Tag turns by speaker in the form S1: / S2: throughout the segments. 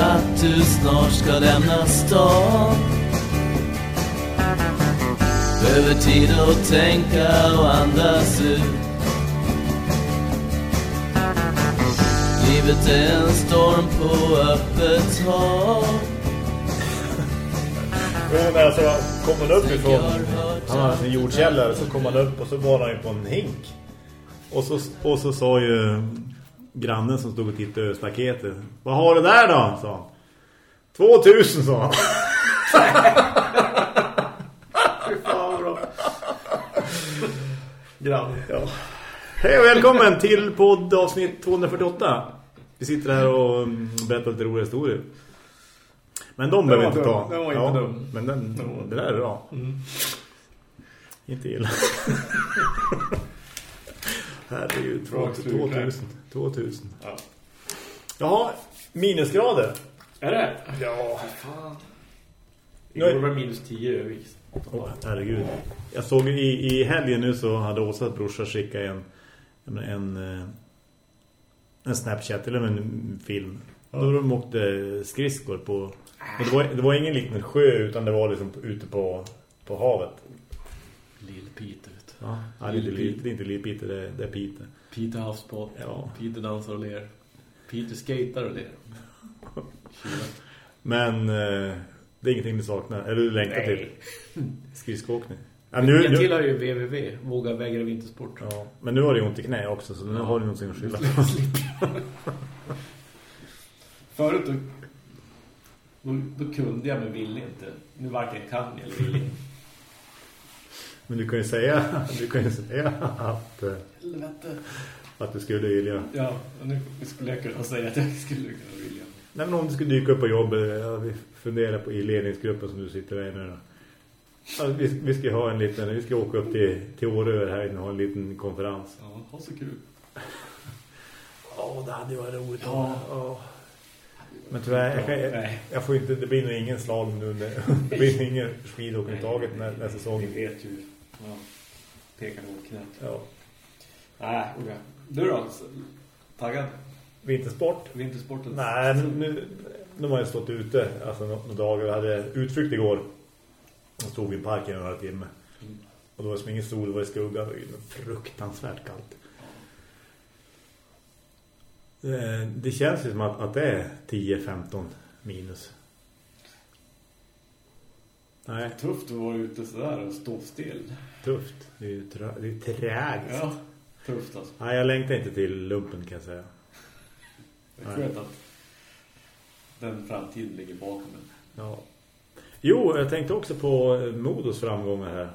S1: att du snart ska lämna stan. Behöver tid att tänka och andas ut. Livet är en storm på öppet hav.
S2: Men alltså, kom han upp ifrån Han hade en jordkällare Så kom han upp och så var han ju på en hink. Och så, och så sa ju Grannen som stod och tittade över staketet Vad har du där då? sa han 2000 sa han Fy fan bra Grann, ja Hej och välkommen till podd avsnitt 248 Vi sitter här och mm, berättar lite roliga historier men de behöver inte ta.
S3: Den var inte
S2: ja,
S3: dum.
S2: Men den, det där är bra.
S3: Mm.
S2: Inte illa. Herregud,
S3: Bra
S2: 2000. 2000.
S3: Ja.
S2: Jaha, minusgrader.
S3: Är det?
S2: Ja.
S3: Fan. Igår var det minus 10 i Övik.
S2: Åh, herregud. Jag såg i, i helgen nu så hade Åsas brorsa skickat en, en, en, eh, en Snapchat eller en film. Då de åkte skridskor på... Det, var, det var ingen liten sjö utan det var liksom ute på, på havet.
S3: Lill Peter
S2: Ja, det, är inte, li- det är inte Lille-Peter, det, det är Peter.
S3: Peter havsbåt.
S2: Ja.
S3: Peter dansar och ler. Peter skater och ler.
S2: Men eh, det är ingenting du saknar. Eller du längtar
S3: Nej.
S2: till skridskoåkning. Ja, nu,
S3: Jag tillhör ju www. Våga vägra vintersport.
S2: ja, men nu har du ont i knä också så nu har du någonting att skylla på.
S3: Förut då, då, då kunde jag men ville inte. Nu varken kan jag eller vill inte.
S2: Men du kan ju säga, du kan ju säga att, eh,
S3: Helvete.
S2: att du skulle vilja.
S3: Ja, nu skulle jag kunna säga att jag skulle kunna vilja.
S2: Nej, men om du skulle dyka upp på jobbet, ja, vi funderar på i ledningsgruppen som du sitter med nu då. Ja, vi, vi ska ha en liten, vi ska åka upp till, till Årö här och ha en liten konferens.
S3: Ja, ha så kul.
S2: Ja, det hade varit roligt.
S3: Ja.
S2: Ja. Men tyvärr, jag, kan, jag, jag får inte, det blir nog ingen slalom nu. Det blir ingen skidåkning taget när, när
S3: Vi
S2: säsongen.
S3: vet ju. Ja. Pekar mot knät.
S2: Ja.
S3: Nej, okej. Du då? Taggad?
S2: Vintersport?
S3: Vintersporten?
S2: Nej, nu, nu, har jag stått ute alltså, några dagar. Jag hade utflykt igår. Och stod i en park i några timmar.
S3: Mm.
S2: Och då var det som ingen sol, det var i skugga. Det var fruktansvärt kallt. Eh, Det känns ju som att, att det är 10-15 minus. Nej,
S3: Tufft att vara ute sådär och stå still.
S2: tufft. Det är ju tra- det är tragiskt.
S3: Ja, tufft alltså.
S2: Nej, jag längtar inte till lumpen kan jag säga.
S3: Är skönt att den framtiden ligger bakom en.
S2: Ja. Jo, jag tänkte också på Modos framgångar här.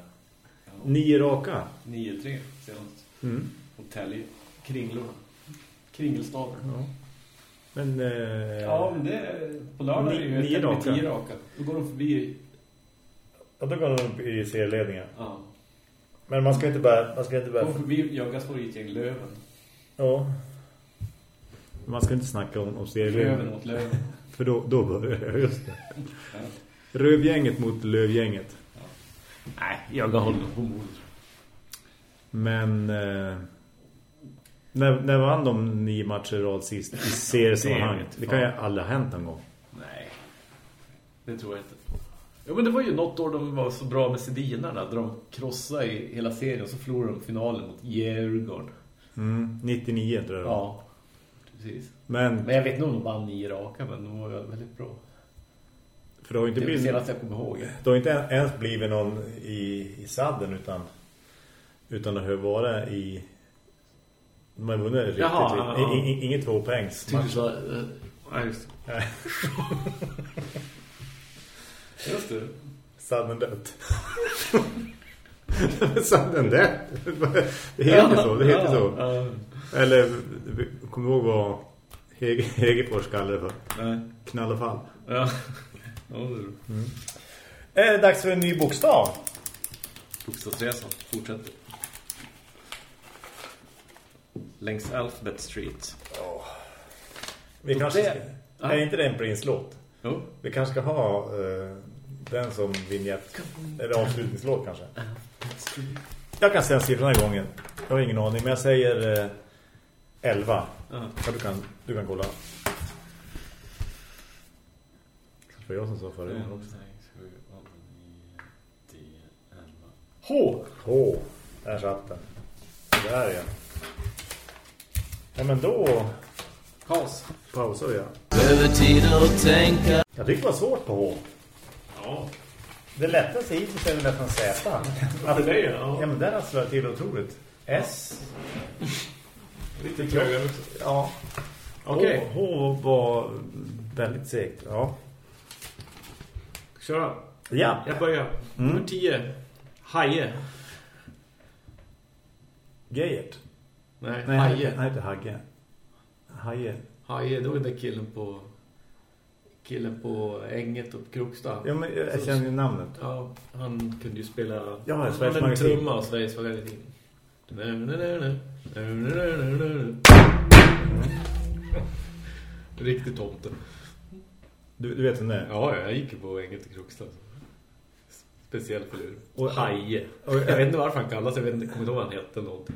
S3: Ja.
S2: Nio raka.
S3: 9-3 senast.
S2: Mm.
S3: Hotell Kringlor. Kringelstaden.
S2: Ja. Men, eh,
S3: Ja, men det på lördag är det ju
S2: Nio.
S3: 10 raka. Då går de förbi.
S2: Ja, då går de upp i serieledningen.
S3: Ja.
S2: Men man ska inte bara... Man ska inte
S3: Går
S2: bara
S3: förbi Jöggas favoritgäng Löven.
S2: ja. Man ska inte snacka om, om
S3: Löven
S2: serieledningen.
S3: mot Löven.
S2: För då, då börjar det. Just det.
S3: Ja.
S2: Rövgänget mot lövgänget.
S3: Nej, Jögga håller på mod.
S2: Men... Eh, när, när vann de nio matcher i rad sist i seriesammanhang?
S3: vet
S2: Det kan ju aldrig ha hänt någon gång.
S3: Nej, det tror jag inte. Ja, men det var ju något år de var så bra med Sedinarna. Där de krossade i hela serien och så förlorade de finalen mot Djurgården.
S2: Mm, 99 tror jag.
S3: Ja, precis.
S2: Men,
S3: Men jag vet nog om de vann nio raka, men de var väldigt bra.
S2: för det har inte
S3: Det
S2: blivit...
S3: senaste jag kommer ihåg.
S2: Det har inte ens blivit någon i, i sadden utan utan det har varit i de har vunnit riktigt.
S3: Jaha,
S2: i-
S3: ja, ja.
S2: i- i- Inget tvåpoängs match.
S3: så... eh, Ja, just
S2: Nej.
S3: Just det.
S2: Sadden dött. sadden dött. Det heter så, det heter så.
S3: Ja,
S2: Eller kommer du ihåg vad Hege, Hegefors kallade det för?
S3: nej.
S2: Knallefall.
S3: Ja. Ja, det är det.
S2: Är det dags för en ny bokstav?
S3: Bokstavsresan fortsätter. Längs Alphabet Street.
S2: Vi
S3: Och
S2: kanske
S3: det-
S2: ska,
S3: Ja.
S2: Är inte det en Prince-låt?
S3: Jo.
S2: Vi kanske ska ha eh, den som vignett. Eller avslutningslåt kanske. Jag kan säga siffrorna den här gången. Jag har ingen aning, men jag säger eh, 11.
S3: Ja.
S2: Ja, du, kan, du kan kolla. Det var jag som sa förra gången också.
S3: 5, 6, 7, 8, 9, 10, 11. H!
S2: H. Där satt den. Där ja. Ja men då
S3: Kaos.
S2: pausar vi ja.
S1: Behöver tid att tänka
S2: Jag tycker det var svårt på H.
S3: Ja.
S2: Det lättaste hittills är väl nästan Z.
S3: Varför det? Ja.
S2: Ja men där har slagit till otroligt. S.
S3: Lite trögare.
S2: Ja.
S3: Okej.
S2: H, H var väldigt segt. Ja.
S3: Köra.
S2: Ja.
S3: Jag börjar. Nummer 10. Haje.
S2: Geert.
S3: Nej,
S2: Nej,
S3: Haje.
S2: Nej, inte Hagge. Haje.
S3: Haje, det var den där killen på killen på Änget och Krokstad.
S2: Ja, men jag känner ju namnet.
S3: Ja, han kunde ju spela
S2: Ja,
S3: han
S2: Sveriges
S3: en
S2: Magasin.
S3: trumma och Sveriges Magasin. Riktigt tomte.
S2: Du, du vet vem det är?
S3: Ja, jag gick ju på Änget och Krokstad. Speciell filur.
S2: Och-
S3: Haje. Jag vet inte varför han kallas, jag vet inte, kommer inte ihåg vad han hette eller någonting.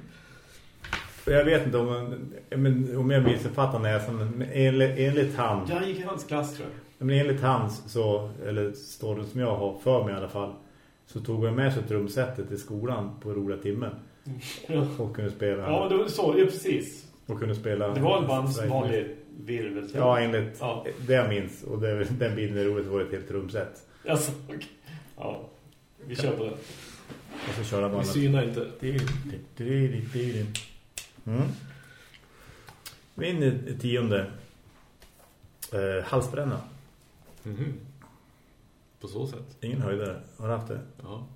S2: Jag vet inte om, men, om jag missuppfattar näsan, men enligt, enligt han,
S3: Ja, han gick i hans klass tror jag.
S2: men enligt hans så, eller storyn som jag har för mig i alla fall, så tog jag med sig trumsetet till skolan på roliga timmen och kunde spela
S4: Ja, det var så, ja, precis.
S2: och kunde spela
S4: Det var en bands vanlig virvel.
S2: Ja, enligt
S4: Ja.
S2: det jag minns och det, den bilden är roligt var ett helt trumset
S4: Alltså, okej. Ja, vi kör på det.
S2: och så köra
S3: Vi
S2: bandet
S3: synar inte.
S2: Mm. Min eh, tionde eh, halsbränna.
S3: Mhm. På så sätt.
S2: Ingen höjdare. Har du haft det?
S3: Ja.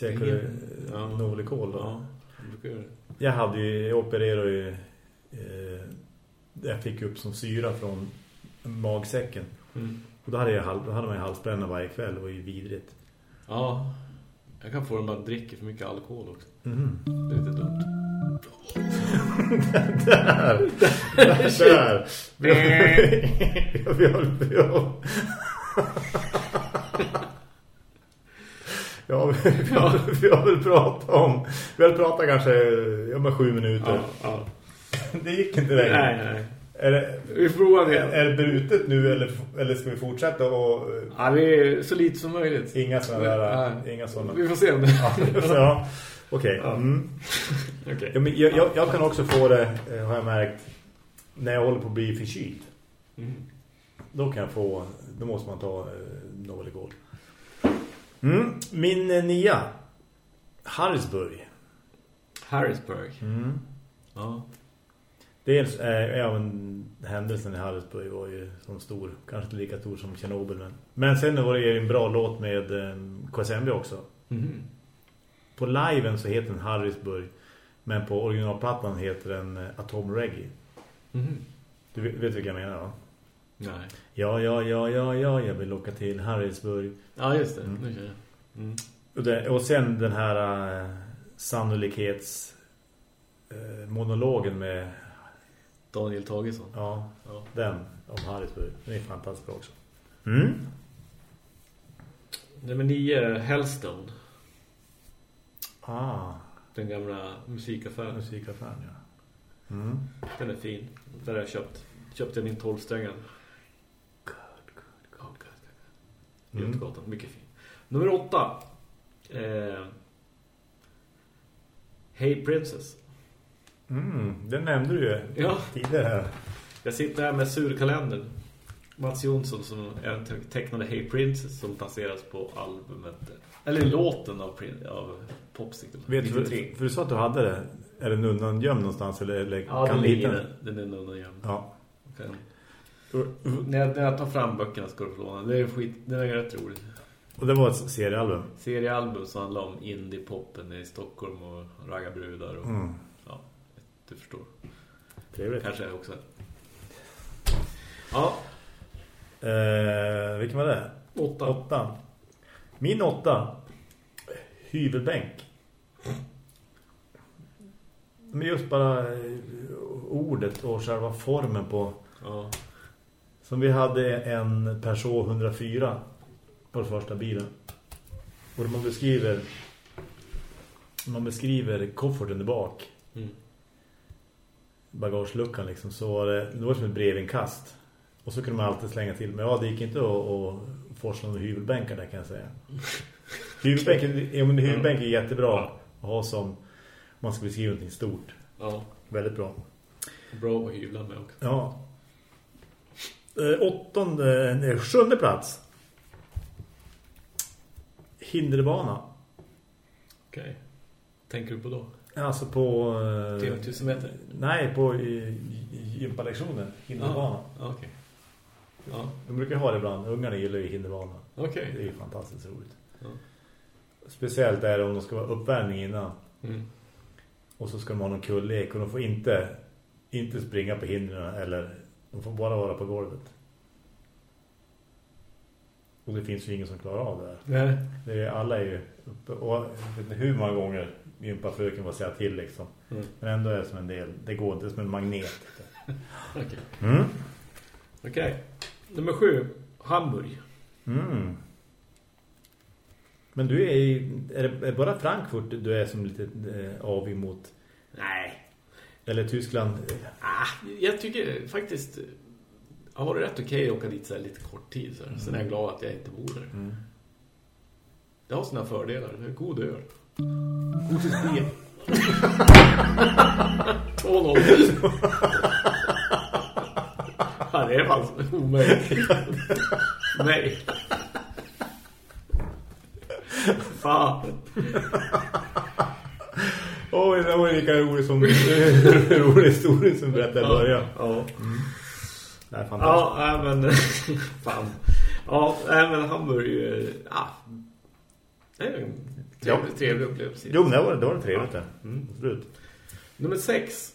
S2: Du
S3: Ingen- ja.
S2: ja. Novolikol då?
S3: Ja, jag
S2: hade ju, jag opererade ju eh, jag fick upp som syra från magsäcken.
S3: Mm.
S2: Och då hade, jag, då hade man ju halsbränna varje kväll. Det var ju vidrigt.
S3: Ja, jag kan få dem att dricka för mycket alkohol också.
S2: Mhm.
S3: Det är lite dumt.
S2: Där! Där! Vi har, vi har, vi har. Ja, vi, har, vi har väl pratat om Vi har pratat kanske ja, men sju minuter
S3: ja.
S2: Det gick inte längre
S3: Nej, nej.
S2: Är det,
S3: Vi provar det.
S2: är det brutet nu eller, eller ska vi fortsätta och
S3: Ja, vi är så lite som möjligt.
S2: Inga sådana där
S3: Nej.
S2: Inga sådana
S3: Vi får se om det.
S2: Så, ja, Okej
S3: Ja.
S2: mm. Ja, men jag, jag, jag kan också få det eh, Har jag märkt När jag håller på att bli förkyld
S3: Mm.
S2: Då kan jag få, då måste man ta eh, Noveligol. Mm. Min eh, nia. Harrisburg.
S3: Harrisburg.
S2: Mm.
S3: Ja.
S2: Dels är ja, men händelsen i Harrisburg var ju som stor. Kanske inte lika stor som Tjernobyl. Men, men sen var det ju en bra låt med eh, KSMB också.
S3: Mhm.
S2: På liven så heter den Harrisburg. Men på originalplattan heter den eh, Atom Reggae.
S3: Mhm.
S2: Du vet, vet vilka jag menar va?
S3: Nej.
S2: Ja, ja, ja, ja, ja, jag vill åka till Harrisburg.
S3: Ja, just det.
S2: Mm.
S3: Nu kör jag. Mm.
S2: Och, det, och sen den här uh, sannolikhets eh, med
S3: Daniel Tagesson.
S2: ja,
S3: Ja.
S2: den om Harrisburg. Den är fantastisk också. Mm.
S3: Nummer nio, Hellstone.
S2: Ah,
S3: Den gamla musikaffären.
S2: musikaffären, ja. Mm.
S3: Den är fin. Där har jag köpt. Köpte jag min tolvsträngare.
S2: God,
S3: Ja, god, god.
S2: Mm.
S3: Götgatan, mycket fin. Nummer åtta. Eh, hey Princess.
S2: Mm, den nämnde du ju
S3: Ja.
S2: tidigare här.
S3: Jag sitter här med surkalendern. Mats Jonsson som är tecknade Hey Princess som baseras på albumet. Eller låten av, av Popsicle.
S2: Vet du, för, för du sa att du hade det. Är den undangömd någonstans? Eller, eller
S3: Ja,
S2: kan
S3: den ligger
S2: den?
S3: den. Är nog gömd.
S2: Ja.
S3: Kan- När jag, när jag tar fram böckerna ska du få låna. Det är skit, det är rätt roligt.
S2: Och det var ett seriealbum.
S3: Seriealbum som handlar om indie-poppen i Stockholm och raggarbrudar och
S2: Mm.
S3: Du förstår.
S2: Trevligt.
S3: Kanske också. Ja,
S2: Eh, vilken var det?
S3: åtta.
S2: Åtta. Min åtta. Hyvelbänk. Men just bara eh, ordet och själva formen på...
S3: Ja.
S2: Som vi hade en Peugeot 104 på den första bilen. Och man beskriver... Man beskriver kofferten där bak.
S3: Mm.
S2: Bagageluckan liksom. Så var det, det var som ett brevinkast. Och så kunde man alltid slänga till. Men ja, det gick inte att, att forsla några hyvelbänkar där kan jag säga. Hyvelbänken, ja, men hyvelbänk är jättebra att ha som om man ska beskriva någonting stort.
S3: Ja,
S2: Väldigt bra.
S3: bra att hyvla med också.
S2: Ja. Eh, åttonde, nej, sjunde plats. Hinderbana.
S3: Okej. Tänker du på då?
S2: Alltså på... eh,
S3: 3000 meter?
S2: Nej, på i- gympalektionen. Hinderbana.
S3: Ja, okej. Ja,
S2: De brukar ha det ibland. Ungarna gillar ju hinderbana.
S3: okej.
S2: Det är ju fantastiskt roligt.
S3: Ja.
S2: Speciellt är det om de ska vara uppvärmning innan.
S3: Mm.
S2: Och så ska de ha någon kullek. Och de får inte, inte springa på hindren. Eller de får bara vara på golvet. Och det finns ju ingen som klarar av det här.
S3: Nej.
S2: Det är, alla är ju uppe. Och vet inte hur många gånger gympafröken var säga till liksom.
S3: Mm.
S2: Men ändå är det som en del. Det går inte som en magnet.
S3: Okej.
S2: Mm.
S3: Okej. Nummer sju. Hamburg.
S2: Mm. Men du är, i- är det bara Frankfurt du är som lite eh, avig mot?
S3: Nej.
S2: Eller Tyskland?
S3: Ah, jag tycker faktiskt... Har det rätt okej att åka dit så lite kort tid. Så här. Sen är jag glad att jag inte bor där.
S2: Mm.
S3: Det har sina fördelar. Det är god öl. God spel. 2-0. ja, det är fan omöjligt. Nej. Fan.
S2: Oj, det var lika roligt som rolig historia som berättade i början.
S3: Ja.
S2: Det är fantastiskt.
S3: Ja, men fan. Ja, men Hamburg ja. Det är en trevlig,
S2: Ja.
S3: trevlig upplevelse.
S2: Jo, men det var, det var trevligt det.
S3: Mm.
S2: Absolut.
S3: Nummer sex.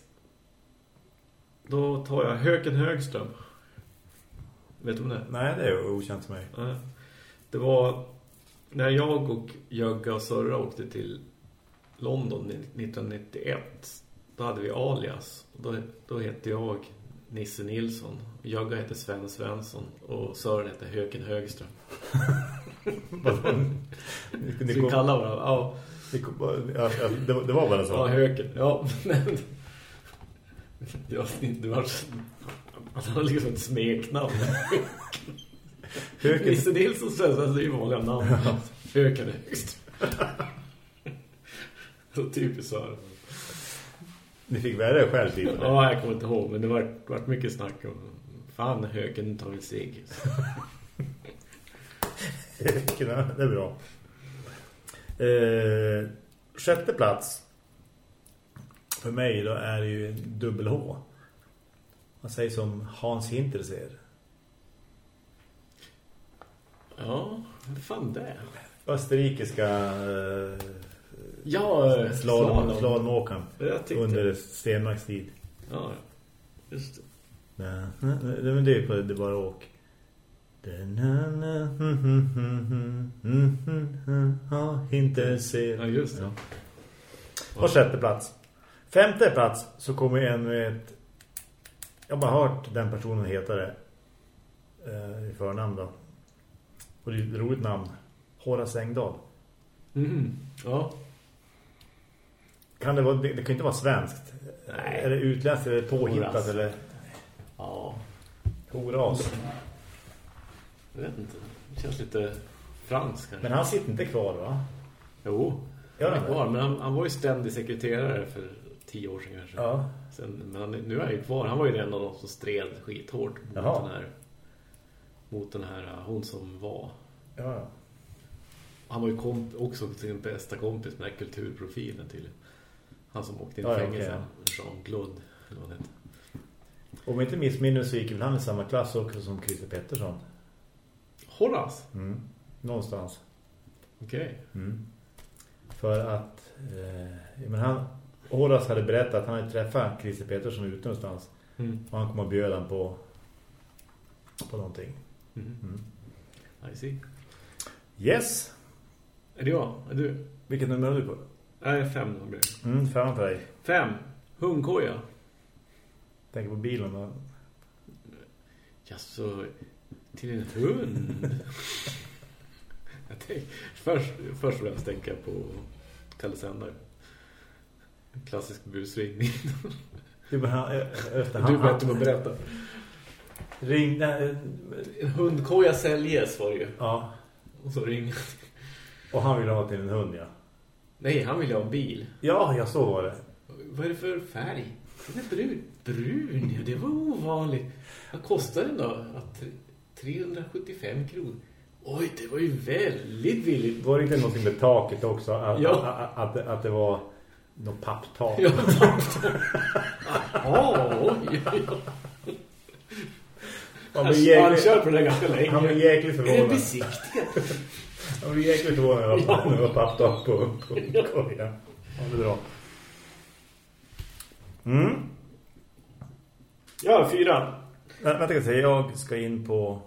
S3: Då tar jag Höken Högström. Vet du om det?
S2: Nej, det är okänt för mig.
S3: Ja. Det var när jag och Jögga och Sörra åkte till London 1991. Då hade vi alias. Då, då hette jag Nisse Nilsson. Jögga hette Sven Svensson. Och Sören hette Höken Högström.
S2: Ni- ni
S3: vi
S2: kom-
S3: kallar varandra. Ja,
S2: ni kom- ja, ja, det, var- det var bara så.
S3: ja Höken. Ja, men... Ja, du har... Han har liksom ett smeknamn.
S2: Höken,
S3: Nisse Nilsson Sven Svensson är ju vanliga namn. Höken högst. Så typiskt Sören.
S2: Ni fick själv lite.
S3: Ja, jag kommer inte ihåg, men det var, det var mycket snack om fan, höken tar.
S2: Höken, ja, det är bra. Eh, sjätte plats. För mig då är det ju en dubbel H. Man säger som Hans Hinterseer.
S3: Ja, vad fan det?
S2: Österrikiska eh,
S3: Ja,
S2: slalom, slalomåkaren under Stenmarks tid.
S3: Ja, just det.
S2: Nej, nej, nej, men det är på det är bara åk. Inte ser.
S3: Ja, just det.
S2: Ja. På sjätte plats. Femte plats så kommer en med ett... Jag har bara hört den personen heta det. Eh, I förnamn då. Och det är ett roligt namn. Horace Engdahl.
S3: Mm. Ja.
S2: Kan det, vara, det, det kan inte vara svenskt.
S3: Nej.
S2: Är det utländskt eller påhittat
S3: Horace.
S2: eller
S3: Ja,
S2: Horas?
S3: jag vet inte. Det känns lite fransk kanske.
S2: Men han sitter inte kvar va?
S3: Jo,
S2: Gör
S3: han är kvar. Men han, han var ju ständig sekreterare för tio år sedan kanske.
S2: Ja.
S3: Sen, men han, nu är han ju kvar. Han var ju en av de som stred skithårt mot
S2: Jaha.
S3: den här mot den här hon som var.
S2: Ja.
S3: Han var ju komp också sin bästa kompis med kulturprofilen tydligen. Han som åkte in i
S2: Ja,
S3: fängelse.
S2: okej,
S3: Jean Claude. Eller vad han hette.
S2: Om inte missminner så gick väl han i samma klass också som Christer Pettersson.
S3: Horace?
S2: Mm. Någonstans.
S3: Okej.
S2: Mm. För att eh, men han, Horace hade berättat att han hade träffat Christer Pettersson ute någonstans.
S3: Mm.
S2: Och han kom och bjöd han på, på någonting.
S3: Mm.
S2: Mm.
S3: I see.
S2: Yes!
S3: Är det jag? Är du?
S2: Vilket nummer är du på?
S3: Nej, fem nummer.
S2: Mm, fem för dig.
S3: Fem. Hundkoja.
S2: Tänker på bilen då.
S3: Ja, så till en hund. jag tänk, först, först och främst tänker jag på Kalle Sändare. En klassisk busringning.
S2: Du, eh, efter
S3: Du
S2: han,
S3: att berätta.
S2: Ring... Nej,
S3: hundkoja säljes var det ju.
S2: ja.
S3: Och så ring.
S2: Och han ville ha till en hund, ja.
S3: Nej, han ville ha en bil.
S2: Ja, jag så var det.
S3: Vad är det för färg? Den är brun. Brun, ja, det var ovanligt. Vad kostar den då? Att 375 kronor. Oj, det var ju väldigt billigt.
S2: Var det inte någonting med taket också? Att,
S3: Ja.
S2: att, att, att det var något papptak.
S3: Ja, Ja, oj, oj, oj.
S2: Han
S3: Han
S2: blev
S3: han kör på det ganska länge.
S2: han blev jäkligt
S3: Är det
S2: förvånad.
S3: besiktigat?
S2: Blev jäkligt förvånad när det var- var papptak på, på kojan. Ja, det är bra. Mm.
S4: Ja, fyra.
S2: Vä- Vänta, jag säga, jag ska in på...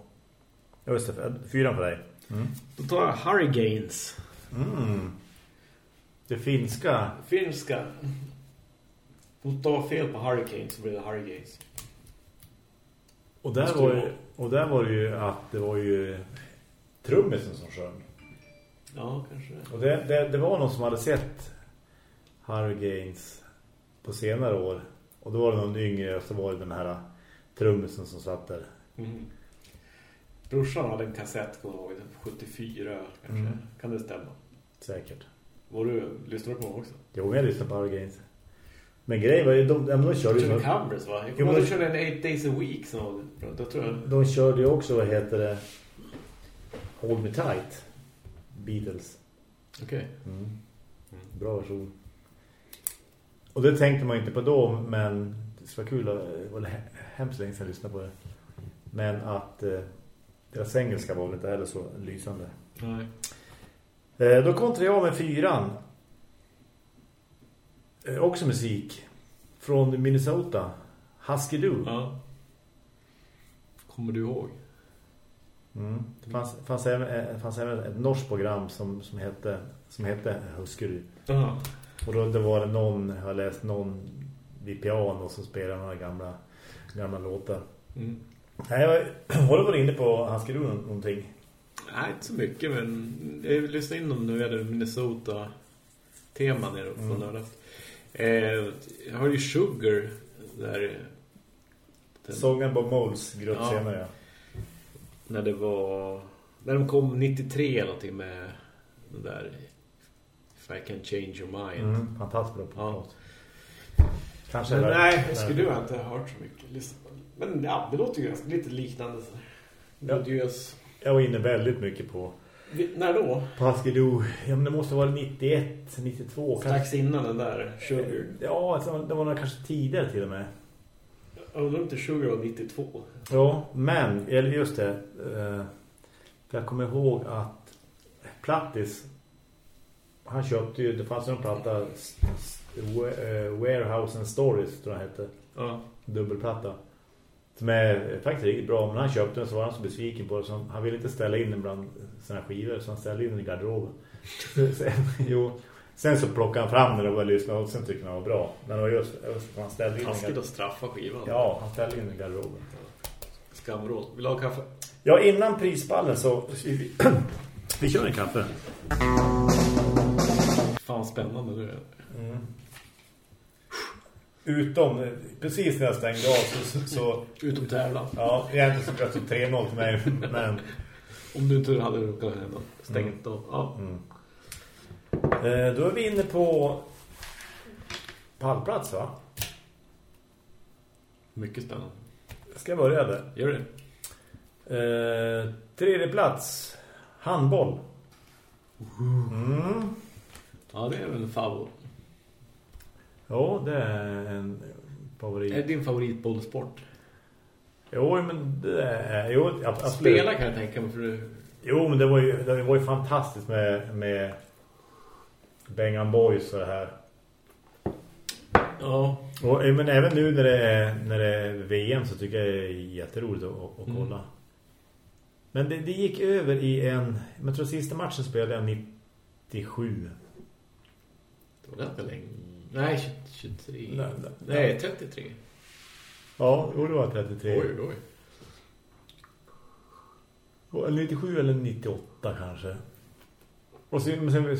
S2: Ja, just det, fyran för dig. Mm.
S3: Då tar jag Hurricanes.
S2: Mm. Det finska.
S3: Finska. Du tar fel på Hurricanes så blir det Hurricanes.
S2: Och där, var ju, och där var det ju att det var ju trummisen som sjöng.
S3: Ja, kanske.
S2: Och det, det, det var någon som hade sett Hurricanes på senare år. Och då var det någon yngre och så var det den här trummisen som satt där.
S3: Mm. Brorsan hade en kassett, kommer ihåg, 74 kanske.
S2: Mm.
S3: Kan det stämma?
S2: Säkert.
S3: Var du, lyssnade du på honom också?
S2: Jo, jag lyssnade på Hurricanes. Men grejen var ju, de, de, de körde ju... Så-
S3: covers va? Jag kommer de körde en 8 days a week bra. Då tror jag...
S2: De körde ju också, vad heter det? Hold Me Tight. Beatles.
S3: Okej.
S2: Mm. Bra version. Och det tänkte man inte på då, men det var kul. Det var he- hemskt länge sedan jag lyssnade på det. Men att eh, deras engelska var inte heller så lysande.
S3: Nej.
S2: Eh, då kontrade jag med fyran. Eh, också musik. Från Minnesota. Husky Doo.
S3: Ja. Kommer du ihåg?
S2: Mm. Det fanns, fanns, även, eh, fanns även ett norskt program som, som hette, som hette Doo.
S3: Ja.
S2: Och då det var det någon, jag har läst någon vid piano som spelar några gamla, gamla låtar.
S3: Mm.
S2: Nej, jag har du varit inne på Husky Doo någonting?
S3: Nej, inte så mycket, men jag lyssnade in om nu är det Minnesota-tema nere på
S2: Mm.
S3: mm. eh, Jag har ju Sugar där den,
S2: Sången Bob Moles grupp
S3: Ja.
S2: senare, ja.
S3: När det var när de kom 93 eller någonting med den där If I can change your mind.
S2: Mm, fantastiskt bra på
S3: Ja.
S2: Kanske
S3: Men
S2: är det-
S3: nej, jag skulle ha inte hört så mycket. Det. Men ja, det låter ju ganska lite liknande. Melodiös.
S2: Jag var inne väldigt mycket på,
S3: När då?
S2: Doo. Ja, men det måste vara 91, 92.
S3: Strax innan den där Sugar.
S2: Ja, alltså, det var nog kanske tidigare till och med.
S3: Jag undrar om inte Sugar var 92.
S2: Ja, men eller just det. Eh, för jag kommer ihåg att Plattis han köpte ju, det fanns ju en platta eh, Warehouse and Stories tror jag hette.
S3: Ja.
S2: Dubbelplatta. Som är faktiskt riktigt bra, men han köpte den så var han så besviken på det. Så han ville inte ställa in den bland sina skivor, så han ställde in den i garderoben. jo, sen så plockade han fram den och började lyssna och sen tyckte han var bra. Men det var just, just han ställde in garderoben.
S3: då straffa skivan.
S2: Ja, han ställde in i garderoben.
S3: Skamråd. Vill du ha kaffe?
S2: Ja, innan prispallen så... Vi, kör en kaffe.
S3: Fan spännande nu.
S2: Utom, eh, precis när jag stängde av så... så,
S3: Utom tävlan.
S2: ja, egentligen så blev det 3-0 till mig. Men...
S3: Om du inte hade råkat hända. Stängt då. Ja.
S2: Mm. Eh, då är vi inne på pallplats va?
S3: Mycket spännande.
S2: Ska jag börja där?
S3: Gör det.
S2: Eh, tredje plats. Handboll. Mm.
S3: Ja, det är väl en favorit.
S2: Jo, det är en
S3: Är det
S2: favorit.
S3: din favoritbollsport?
S2: Jo, men det är... Jo, absolut.
S3: Spela kan jag tänka mig för du...
S2: Jo, men det var ju, det var ju fantastiskt med, med Bengan Boys det här.
S3: Ja.
S2: Och, eh, men även nu när det, är, när det är VM så tycker jag det är jätteroligt att, att
S3: Mm.
S2: kolla. Men det, det gick över i en... Jag tror sista matchen spelade jag 97.
S3: Det var ganska länge. Nej, 23.
S2: Nej, nej.
S3: Nej, 33.
S2: Ja, jo, det var 33.
S3: Oj, oj.
S2: Och 97 eller 98 kanske. Och sen, sen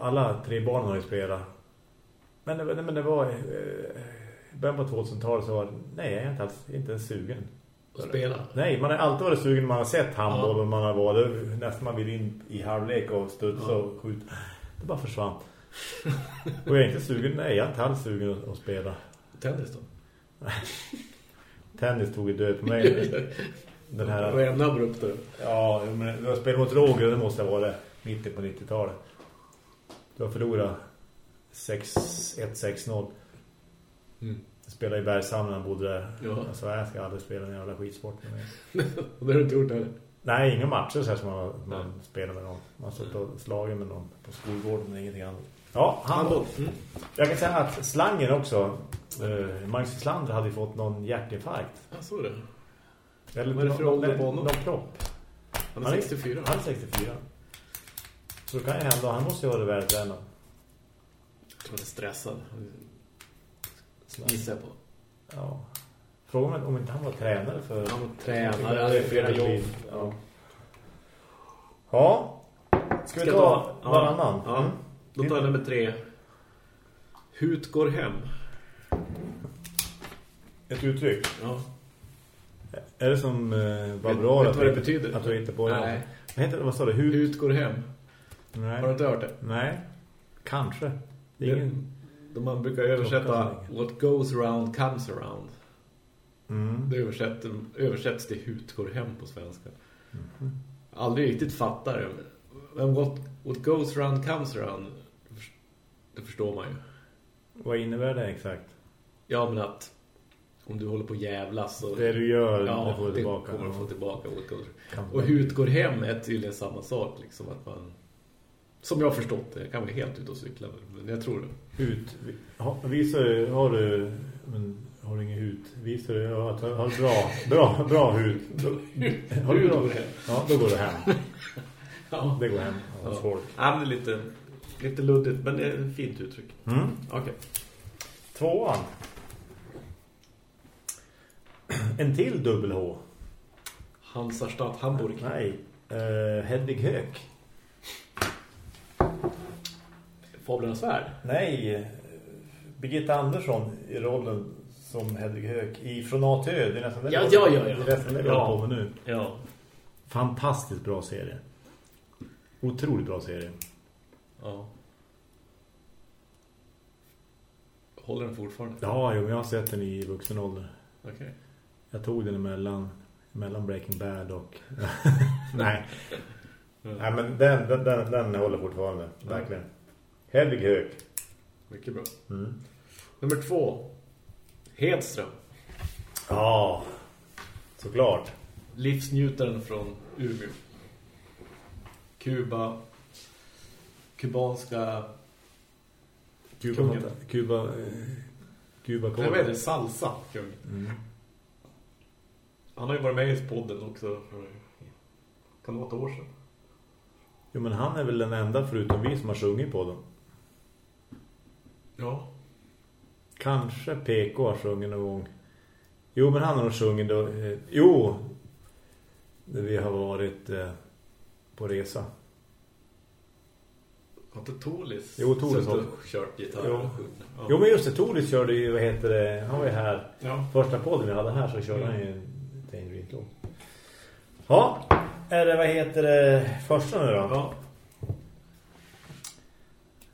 S2: alla tre barnen har ju spelat. Men det, men det var... Eh, I början på 2000-talet så var nej, jag är inte, alls, inte ens sugen.
S3: Och spela.
S2: Nej, man har alltid varit sugen när man har sett handboll och man har varit nästan man vill in i halvlek och studsa
S3: Ja.
S2: och skjuta. Det bara försvann. och jag är inte sugen, nej jag är inte alls sugen att, att spela.
S3: Tennis då?
S2: Tennis tog ju död på mig. Den här,
S3: ämnar abrupt då?
S2: ja, men jag spelade mot Roger, det måste ha varit mitten på 90-talet. Du har förlorat 6-1-6-0.
S3: Mm.
S2: Spelade i Bergshamn när han bodde där.
S3: Ja.
S2: Sa, jag ska aldrig spela en jävla skitsport.
S3: Och det har du inte gjort heller.
S2: Nej, inga matcher så här som man, man spelar med någon. Man har suttit och slagit med någon på skolgården men ingenting annat. Ja, handboll.
S3: Mm.
S2: Jag kan säga att slangen också, eh, Magnus Slander hade fått någon hjärtinfarkt.
S3: Jag såg det.
S2: Eller
S3: Vad är det för ålder på honom?
S2: Någon kropp.
S3: Han är 64.
S2: Han är 64. Så det kan ju hända, han måste ju vara vältränad.
S3: Jag tror han är stressad. Gissar jag på.
S2: Ja. Frågan är om inte han var tränare för...
S3: Han var tränare, han hade flera jobb.
S2: Ja. Ja. Ska vi
S3: Ska
S2: ta
S3: ta- ja.
S2: varannan?
S3: Ja.
S2: Mm.
S3: Då tar jag nummer tre. Hut går hem.
S2: Ett uttryck.
S3: Ja.
S2: Är det som eh, var
S3: Vet-
S2: bra
S3: vet
S2: att
S3: du vad det betyder?
S2: Att du inte på det?
S3: Nej.
S2: Vad heter det? Vad sa du? Hut?
S3: Hut går hem.
S2: Nej.
S3: Har du inte hört det?
S2: Nej. Kanske. Det är ingen...
S3: Det, man brukar översätta What goes around comes around.
S2: Mm.
S3: Det översätts, översätts till hut går hem på svenska.
S2: Mhm.
S3: Aldrig riktigt fattar det. Men what, what goes around comes around. det förs- Det förstår man ju.
S2: Vad innebär det exakt?
S3: Ja, men att om du håller på att jävlas så...
S2: Det du gör,
S3: ja,
S2: det får du tillbaka.
S3: kommer du få tillbaka. Och hut går hem är tydligen samma sak. Liksom, att man, som jag har förstått det. Jag kan vara helt ute och cykla. Men jag tror det.
S2: Hut. Ha, visar har du... Men har du ingen hut? Visar du att har du bra, bra, bra hut? Då, har du bra?
S3: hem.
S2: Ja, då går det hem.
S3: Ja.
S2: Det går hem
S3: Ja.
S2: folk.
S3: Ja, men lite, lite luddigt, men det är ett fint uttryck.
S2: Mm.
S3: Okej.
S2: Tvåan. En till dubbel H.
S3: Hansarstad, Hamburg.
S2: Nej. Uh, Hedvig Höök.
S3: Fablernas värld.
S2: Nej. Birgitta Andersson i rollen som Hedvig Höök i Från A till Ö. Det är nästan det
S3: Ja, ja, ja, ja.
S2: Det är nästan det
S3: Ja.
S2: på med nu.
S3: Ja.
S2: Fantastiskt bra serie. Otroligt bra serie.
S3: ja. Håller den fortfarande?
S2: Ja, jo, jag har sett den i vuxen ålder.
S3: Okej.
S2: Jag tog den emellan, emellan Breaking Bad och... Nej. Nej, men den, den, den, den håller fortfarande. Verkligen. Hedvig Höök.
S3: Mycket bra.
S2: Mm.
S3: Nummer två. Hedström.
S2: Ja, såklart.
S3: Livsnjutaren från Umeå. Kuba. Kubanska...
S2: Kuba,
S3: Kungen.
S2: Kuba, Kuba
S3: Jag vet inte, salsa. Kung.
S2: Mm.
S3: Han har ju varit med i podden också för kan det vara ett år sedan.
S2: Jo, men han är väl den enda förutom vi som har sjungit på dem.
S3: Ja.
S2: Kanske PK har sjungit någon gång. Jo, men han har nog sjungit då. Eh, jo, vi har varit eh, på resa.
S3: Har inte Tolis
S2: Jo, Tolis har-
S3: kört gitarr
S2: Jo.
S3: Ja.
S2: Jo, men just det, Toris körde ju, vad heter det, han var ju här.
S3: Ja.
S2: Första podden vi hade här så körde
S3: Mm.
S2: han ju Tangerine-låt. Ja, är det, vad heter det, första nu då?
S3: ja.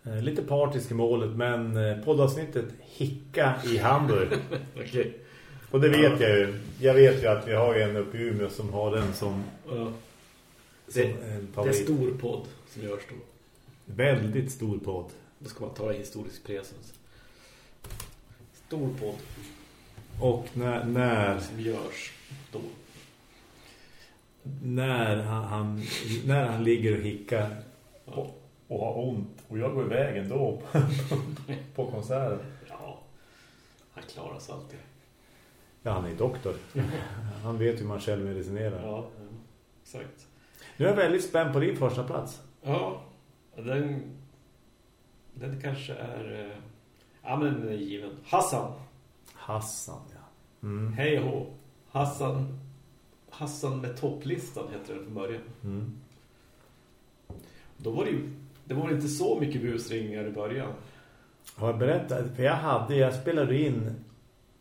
S2: Eh, Lite partisk i målet, men eh, poddavsnittet Hicka i Hamburg.
S3: Okej.
S2: Och det vet jag ju. Jag vet ju att vi har en uppe i Umeå som har den som,
S3: Ja.
S2: som
S3: Det,
S2: en
S3: det är stor podd som görs då.
S2: Väldigt stor podd.
S3: Då ska man ta historisk presens. Stor podd
S2: Och när, när,
S3: som görs då.
S2: när, han, när han ligger och hickar och, och har ont. Och jag går iväg ändå på konserten.
S3: Ja. Han klarar sig alltid.
S2: Ja, han är doktor. Han vet hur man själv medicinerar.
S3: Ja, exakt.
S2: Nu är jag väldigt spänd på din första plats.
S3: Ja, den, den kanske är... eh, Ja, men den är given. Hassan.
S2: Hassan, ja. Mm.
S3: Hej hå. Hassan. Hassan med topplistan heter den från början.
S2: Mm.
S3: Då var det ju... Det var inte så mycket busringar i början.
S2: Har jag berättat? För jag hade, jag spelade in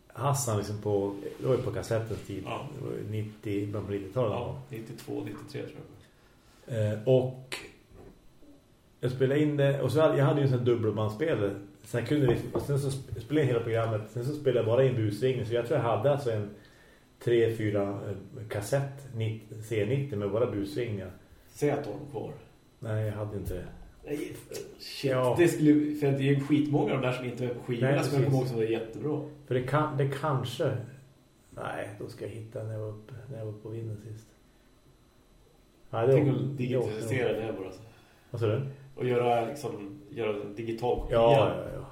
S2: Hassan liksom på, det var ju på kassettens tid.
S3: Ja.
S2: Det var ju 90, början på 90-talet.
S3: Ja, 92, 93 tror jag.
S2: Eh, och jag spelade in det och så hade, jag hade ju en sån här dubbelbandspelare. Sen kunde vi, och sen så sp- spelade jag hela programmet. Sen så spelade jag bara in busringen. Så jag tror jag hade alltså en 3-4 eh, kassett nitt- C90 med bara busringningar.
S3: Säg att dem kvar.
S2: Nej, jag hade inte det.
S3: Nej, shit.
S2: Ja.
S3: Det skulle, för det är ju skitmånga av de där som inte är på skivorna
S2: Nej,
S3: som jag kommer ihåg som var jättebra.
S2: För det, kan, det kanske... Nej, då ska jag hitta när jag var uppe, när jag var på vinden sist. Nej, det
S3: Tänk att digitalisera det här bara.
S2: Vad sa du?
S3: Och göra, liksom, göra en digital kopia.
S2: Ja, ja, ja.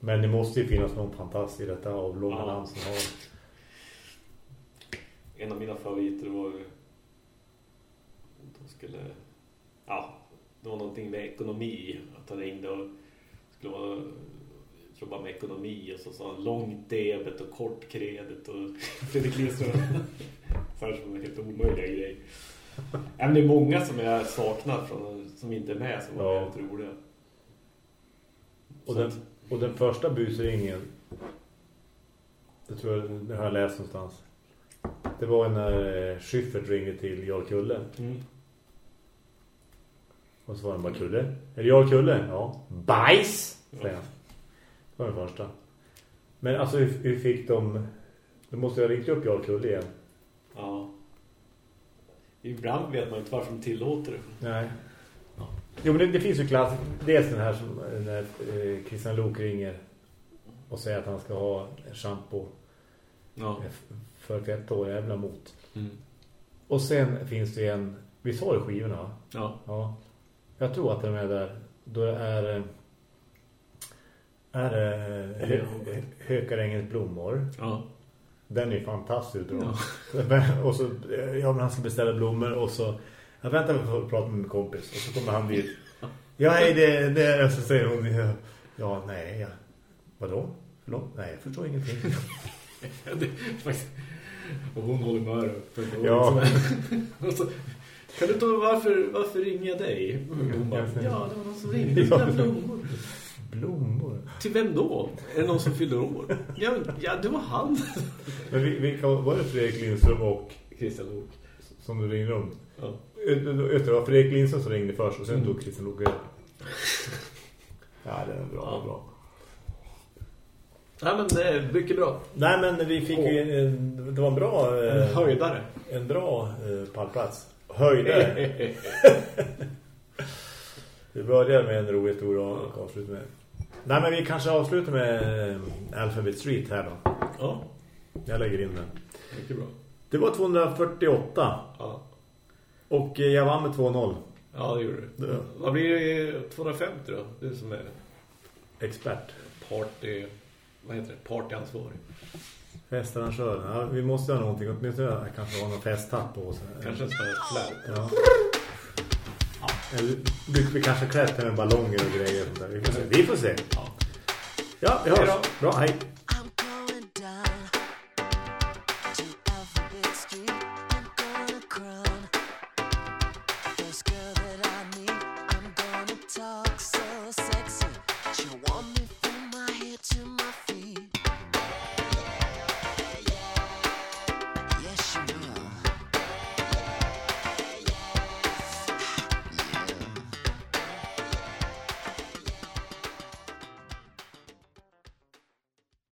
S2: Men det måste ju finnas någon fantast i detta avlånga
S3: Ja.
S2: land som har...
S3: En av mina favoriter var. De skulle... Ja, det var någonting med ekonomi. Att han ringde och skulle vara, jobba med ekonomi. Och så sa han långt debet och kort kredit. Och Fredrik Lindström. Så här som en helt omöjliga grej. Men det är många som jag saknar från, som inte är med som var
S2: Ja.
S3: väldigt roliga.
S2: Och
S3: Så
S2: den, och den första busringen det tror jag det har jag läst någonstans. Det var när eh, Schyffert ringde till Jarl Kulle.
S3: Mm.
S2: Och så var han bara Kulle. Är det Jarl Kulle? Ja. Bajs! Säger han. Det var den första. Men alltså hur, hur fick de... De måste ha ringt upp Jarl Kulle igen.
S3: Ja. Ibland vet man inte varför de tillåter det.
S2: Nej. Jo, men det, det finns ju klass. Dels den här som när eh, Christian Lok ringer och säger att han ska ha shampoo
S3: Ja.
S2: för fett år jävla mot.
S3: Mm.
S2: Och sen finns det en... Vi sa det skivorna?
S3: Ja.
S2: Ja. Jag tror att de är där. Då är... eh, Är det hö, hö, Hökarängens blommor.
S3: Ja.
S2: Den är ju fantastiskt bra. Men- och så, eh, ja men han ska beställa blommor och så... Jag väntar på att prata med min kompis. Och så kommer han dit. Ja, hej, det, det... Så säger hon... ja, Ja, nej, ja. Vadå? Förlåt? Nej, jag förstår ingenting.
S3: Och hon håller med.
S2: Ja.
S3: Och så, kan du ta varför, varför ringer jag dig? Hon bara, ja, det var någon som ringde.
S2: Ja.
S3: Blommor.
S2: Blommor?
S3: Till vem då? Är det någon som fyller år? Ja, ja det var han.
S2: Men vi- vilka var det Fredrik Lindström och
S3: Christian Lok.
S2: som du ringde om?
S3: Ja.
S2: Det var Fredrik Lindström som ringde först och sen
S3: Mm.
S2: tog Christian Lok. Ja, det är bra,
S3: Ja.
S2: bra.
S3: Nej, men det är mycket bra.
S2: Nej, men vi fick ju en, det var en bra
S3: En
S2: eh,
S3: höjdare.
S2: en bra eh, pallplats. Höjde. Vi börjar med en rolig historia och avslutar med. Nej, men vi kanske avslutar med eh, Alphabet Street här då.
S3: Ja,
S2: Jag lägger in den.
S3: mycket bra.
S2: Det var 248
S3: Ja,
S2: och eh, jag vann med 2-0.
S3: ja det gjorde du. Vad blir det 250 då? Du som är
S2: Expert.
S3: party... Vad heter det? Partyansvarig.
S2: Festarrangör. Ja, vi måste ha någonting. Åtminstone kanske ha någon festtapp på oss.
S3: Kanske en flärp.
S2: Ja. Eller, vi, vi kanske klättrar med ballonger och grejer. och. Vi får se. Vi får se.
S3: Ja.
S2: Vi hörs. Bra, hej.